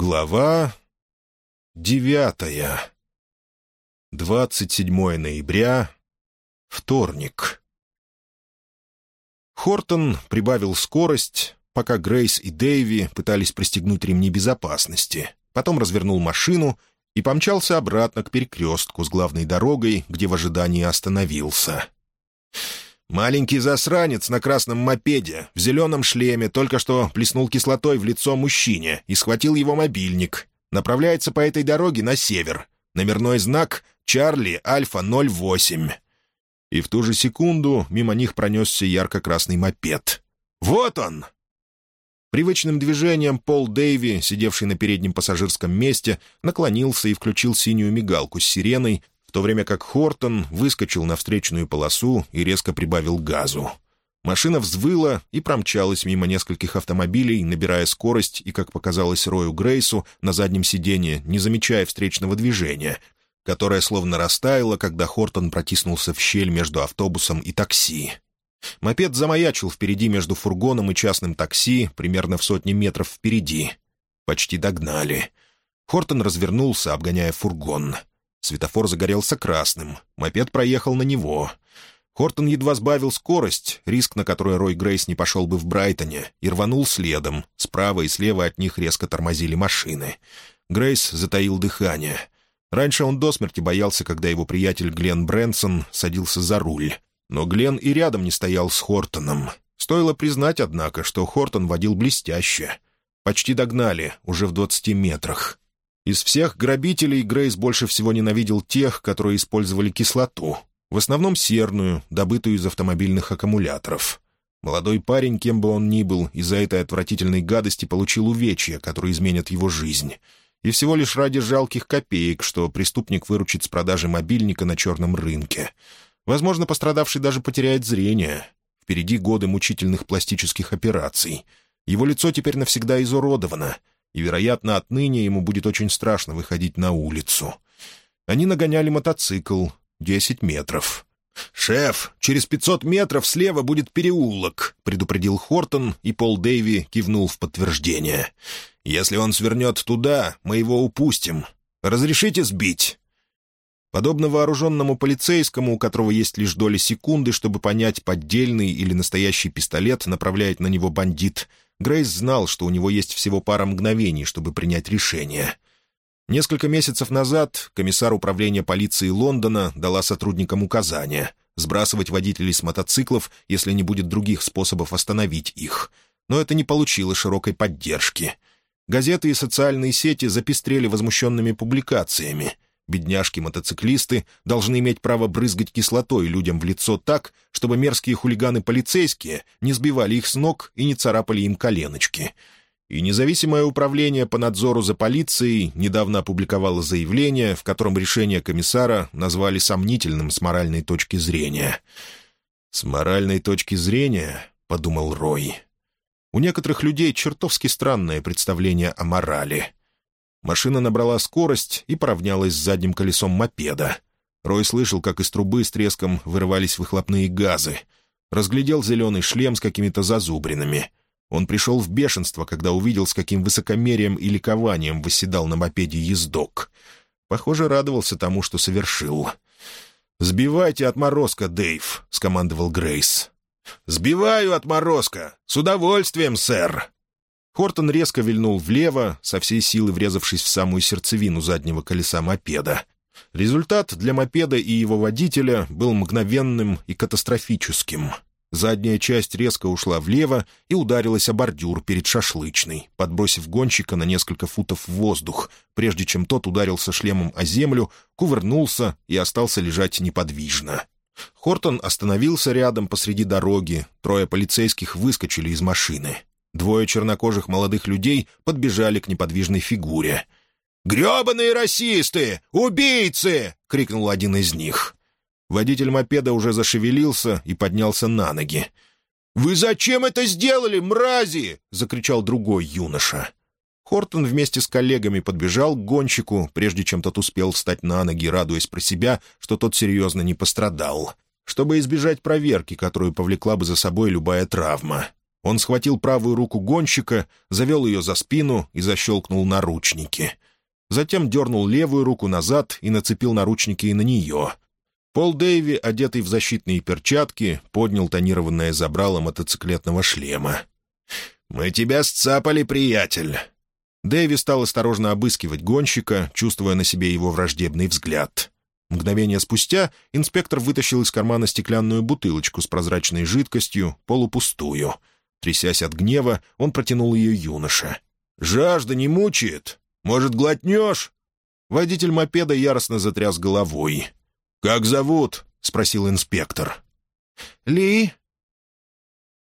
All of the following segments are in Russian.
Глава девятая. 27 ноября. Вторник. Хортон прибавил скорость, пока Грейс и Дэйви пытались пристегнуть ремни безопасности. Потом развернул машину и помчался обратно к перекрестку с главной дорогой, где в ожидании остановился. Маленький засранец на красном мопеде, в зеленом шлеме, только что плеснул кислотой в лицо мужчине и схватил его мобильник. Направляется по этой дороге на север. Номерной знак «Чарли Альфа-08». И в ту же секунду мимо них пронесся ярко-красный мопед. «Вот он!» Привычным движением Пол Дэйви, сидевший на переднем пассажирском месте, наклонился и включил синюю мигалку с сиреной, в то время как Хортон выскочил на встречную полосу и резко прибавил газу. Машина взвыла и промчалась мимо нескольких автомобилей, набирая скорость и, как показалось Рою Грейсу, на заднем сиденье, не замечая встречного движения, которое словно растаяло, когда Хортон протиснулся в щель между автобусом и такси. Мопед замаячил впереди между фургоном и частным такси, примерно в сотне метров впереди. Почти догнали. Хортон развернулся, обгоняя фургон — Светофор загорелся красным. Мопед проехал на него. Хортон едва сбавил скорость, риск, на который Рой Грейс не пошел бы в Брайтоне, и рванул следом. Справа и слева от них резко тормозили машины. Грейс затаил дыхание. Раньше он до смерти боялся, когда его приятель Глен Брэнсон садился за руль. Но Глен и рядом не стоял с Хортоном. Стоило признать, однако, что Хортон водил блестяще. Почти догнали, уже в двадцати метрах. Из всех грабителей Грейс больше всего ненавидел тех, которые использовали кислоту, в основном серную, добытую из автомобильных аккумуляторов. Молодой парень, кем бы он ни был, из-за этой отвратительной гадости получил увечья, которые изменят его жизнь. И всего лишь ради жалких копеек, что преступник выручит с продажи мобильника на черном рынке. Возможно, пострадавший даже потеряет зрение. Впереди годы мучительных пластических операций. Его лицо теперь навсегда изуродовано — и, вероятно, отныне ему будет очень страшно выходить на улицу. Они нагоняли мотоцикл. Десять метров. «Шеф, через пятьсот метров слева будет переулок», — предупредил Хортон, и Пол Дэйви кивнул в подтверждение. «Если он свернет туда, мы его упустим. Разрешите сбить?» Подобно вооруженному полицейскому, у которого есть лишь доли секунды, чтобы понять, поддельный или настоящий пистолет направляет на него бандит, Грейс знал, что у него есть всего пара мгновений, чтобы принять решение. Несколько месяцев назад комиссар управления полиции Лондона дала сотрудникам указания сбрасывать водителей с мотоциклов, если не будет других способов остановить их. Но это не получило широкой поддержки. Газеты и социальные сети запестрели возмущенными публикациями — Бедняжки-мотоциклисты должны иметь право брызгать кислотой людям в лицо так, чтобы мерзкие хулиганы-полицейские не сбивали их с ног и не царапали им коленочки. И независимое управление по надзору за полицией недавно опубликовало заявление, в котором решение комиссара назвали сомнительным с моральной точки зрения. «С моральной точки зрения», — подумал Рой, — «у некоторых людей чертовски странное представление о морали». Машина набрала скорость и поравнялась с задним колесом мопеда. Рой слышал, как из трубы с треском вырывались выхлопные газы. Разглядел зеленый шлем с какими-то зазубринами. Он пришел в бешенство, когда увидел, с каким высокомерием и ликованием восседал на мопеде ездок. Похоже, радовался тому, что совершил. «Сбивайте отморозка, Дэйв», — скомандовал Грейс. «Сбиваю отморозка! С удовольствием, сэр!» Хортон резко вильнул влево, со всей силы врезавшись в самую сердцевину заднего колеса мопеда. Результат для мопеда и его водителя был мгновенным и катастрофическим. Задняя часть резко ушла влево и ударилась о бордюр перед шашлычной, подбросив гонщика на несколько футов в воздух, прежде чем тот ударился шлемом о землю, кувырнулся и остался лежать неподвижно. Хортон остановился рядом посреди дороги, трое полицейских выскочили из машины. Двое чернокожих молодых людей подбежали к неподвижной фигуре. «Гребаные расисты! Убийцы!» — крикнул один из них. Водитель мопеда уже зашевелился и поднялся на ноги. «Вы зачем это сделали, мрази?» — закричал другой юноша. Хортон вместе с коллегами подбежал к гонщику, прежде чем тот успел встать на ноги, радуясь про себя, что тот серьезно не пострадал, чтобы избежать проверки, которую повлекла бы за собой любая травма. Он схватил правую руку гонщика, завел ее за спину и защелкнул наручники. Затем дернул левую руку назад и нацепил наручники и на нее. Пол Дэйви, одетый в защитные перчатки, поднял тонированное забрало мотоциклетного шлема. «Мы тебя сцапали, приятель!» Дэйви стал осторожно обыскивать гонщика, чувствуя на себе его враждебный взгляд. Мгновение спустя инспектор вытащил из кармана стеклянную бутылочку с прозрачной жидкостью, полупустую. Трясясь от гнева, он протянул ее юноше. «Жажда не мучает? Может, глотнешь?» Водитель мопеда яростно затряс головой. «Как зовут?» — спросил инспектор. «Ли».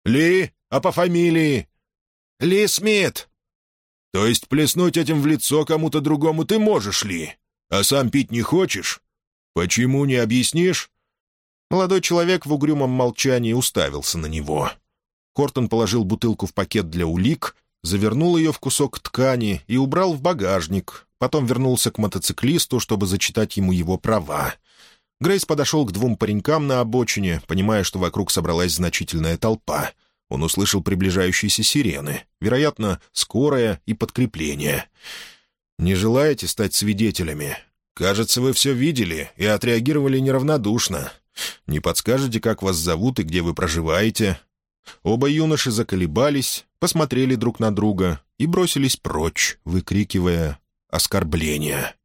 «Ли? А по фамилии?» «Ли Смит». «То есть плеснуть этим в лицо кому-то другому ты можешь, Ли? А сам пить не хочешь? Почему не объяснишь?» Молодой человек в угрюмом молчании уставился на него. Кортон положил бутылку в пакет для улик, завернул ее в кусок ткани и убрал в багажник, потом вернулся к мотоциклисту, чтобы зачитать ему его права. Грейс подошел к двум паренькам на обочине, понимая, что вокруг собралась значительная толпа. Он услышал приближающиеся сирены, вероятно, скорое и подкрепление. «Не желаете стать свидетелями? Кажется, вы все видели и отреагировали неравнодушно. Не подскажете, как вас зовут и где вы проживаете?» Оба юноши заколебались, посмотрели друг на друга и бросились прочь, выкрикивая оскорбления.